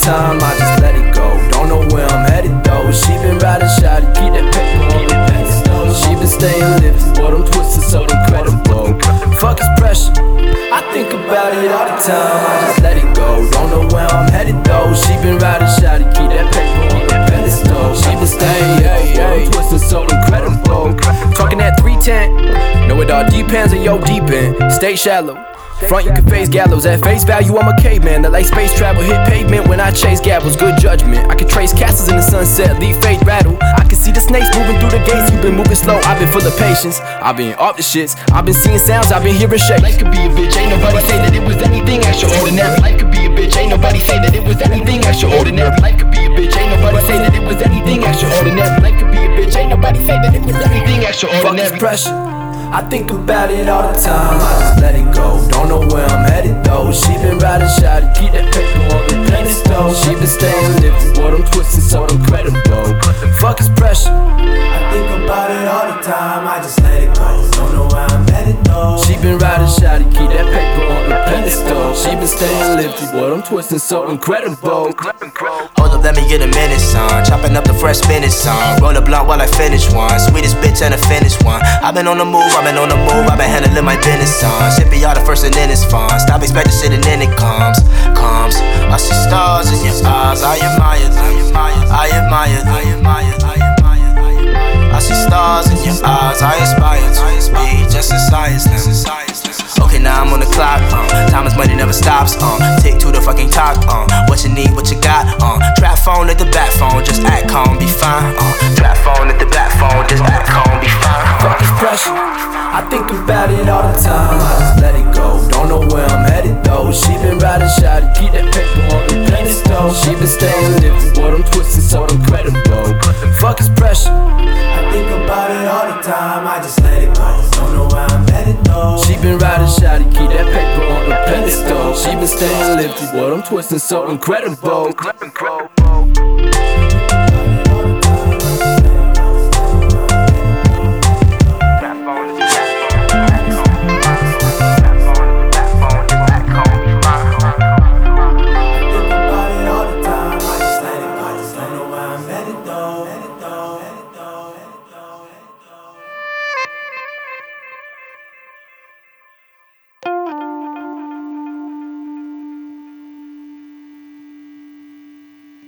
time. I just let it go. Don't know where I'm headed though. She been riding shotty, keep that paper on the pedestal. She been staying lifted, but I'm twisted so incredible. Fuck is pressure. I think about it all the time. I just let it go. Don't know where I'm headed though. She been riding shotty, keep that paper on the pedestal. She been staying lifted, but I'm twisted so incredible. Talking that 310. Know it all depends on your deep end. Stay shallow. Front, you can face gallows. At face value, I'm a caveman. The light space travel hit pavement when I chase gavels. Good judgment. I can trace castles in the sunset, leave fate rattle. I can see the snakes moving through the gates. You've been moving slow. I've been full of patience. I've been off the shits. I've been seeing sounds. I've been hearing shakes. Life could be a bitch, ain't nobody say that it was anything extraordinary. Life could be a bitch, ain't nobody say that it was anything extraordinary. Life could be a bitch, ain't nobody say that it was anything extraordinary. Life could be a bitch, ain't nobody say that it was anything Fuck is extraordinary. pressure. I think about it all the time. I just let it go. Don't know where I'm headed though. She been riding shotty, keep that paper on the pedestal. She been staying lifted, but I'm twisted so incredible. Fuck is pressure. I think about it all the time. I just let it go. Don't know where I'm headed though. She been riding shotty, keep that staying lifted, but I'm twisting so incredible. Hold up, let me get a minute, son. Chopping up the fresh spinach, son. Roll a blunt while I finish one. Sweetest bitch and a finish one. I've been on the move, I've been on the move, I've been handling my business, son. Sippy all the first and then it's fun. Stop expecting shit and then it comes, comes. I see stars in your eyes, I admire, admire, I admire, I admire, I admire, I admire. I see stars in your eyes, uh. Tick to the fucking talk, uh. What you need, what you got, uh. Trap phone at the back phone, just act calm, be fine, uh. Trap phone at the back phone, just act calm, be fine, Fuck is pressure. I think about it all the time. I just let it go. Staying lifted, but I'm twisting so incredible. Think